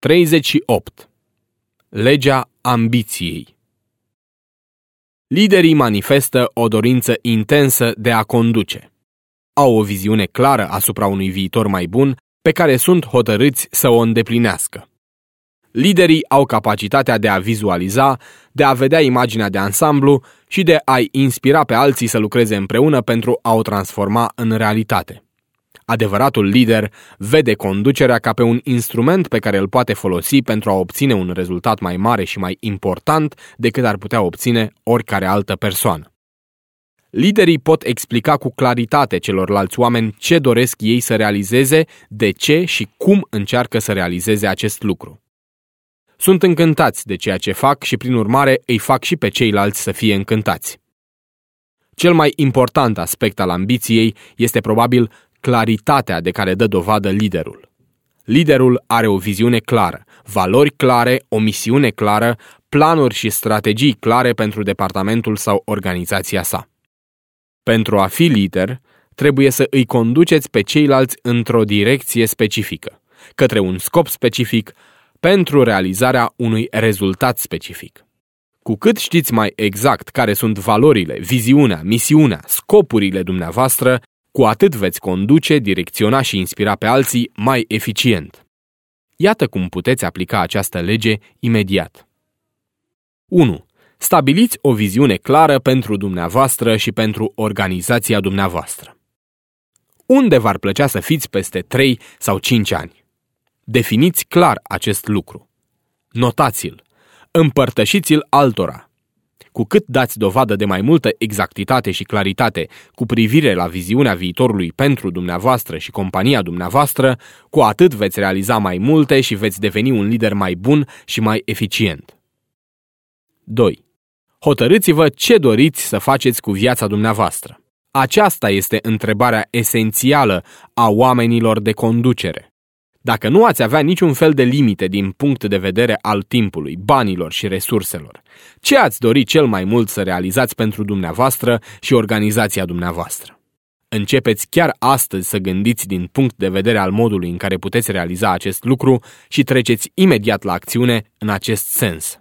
38. Legea ambiției Liderii manifestă o dorință intensă de a conduce. Au o viziune clară asupra unui viitor mai bun pe care sunt hotărâți să o îndeplinească. Liderii au capacitatea de a vizualiza, de a vedea imaginea de ansamblu și de a-i inspira pe alții să lucreze împreună pentru a o transforma în realitate. Adevăratul lider vede conducerea ca pe un instrument pe care îl poate folosi pentru a obține un rezultat mai mare și mai important decât ar putea obține oricare altă persoană. Liderii pot explica cu claritate celorlalți oameni ce doresc ei să realizeze, de ce și cum încearcă să realizeze acest lucru. Sunt încântați de ceea ce fac și, prin urmare, îi fac și pe ceilalți să fie încântați. Cel mai important aspect al ambiției este probabil claritatea de care dă dovadă liderul. Liderul are o viziune clară, valori clare, o misiune clară, planuri și strategii clare pentru departamentul sau organizația sa. Pentru a fi lider, trebuie să îi conduceți pe ceilalți într-o direcție specifică, către un scop specific, pentru realizarea unui rezultat specific. Cu cât știți mai exact care sunt valorile, viziunea, misiunea, scopurile dumneavoastră, cu atât veți conduce, direcționa și inspira pe alții mai eficient. Iată cum puteți aplica această lege imediat. 1. Stabiliți o viziune clară pentru dumneavoastră și pentru organizația dumneavoastră. Unde v-ar plăcea să fiți peste 3 sau 5 ani? Definiți clar acest lucru. Notați-l. Împărtășiți-l altora. Cu cât dați dovadă de mai multă exactitate și claritate cu privire la viziunea viitorului pentru dumneavoastră și compania dumneavoastră, cu atât veți realiza mai multe și veți deveni un lider mai bun și mai eficient. 2. Hotărâți-vă ce doriți să faceți cu viața dumneavoastră. Aceasta este întrebarea esențială a oamenilor de conducere. Dacă nu ați avea niciun fel de limite din punct de vedere al timpului, banilor și resurselor, ce ați dori cel mai mult să realizați pentru dumneavoastră și organizația dumneavoastră? Începeți chiar astăzi să gândiți din punct de vedere al modului în care puteți realiza acest lucru și treceți imediat la acțiune în acest sens.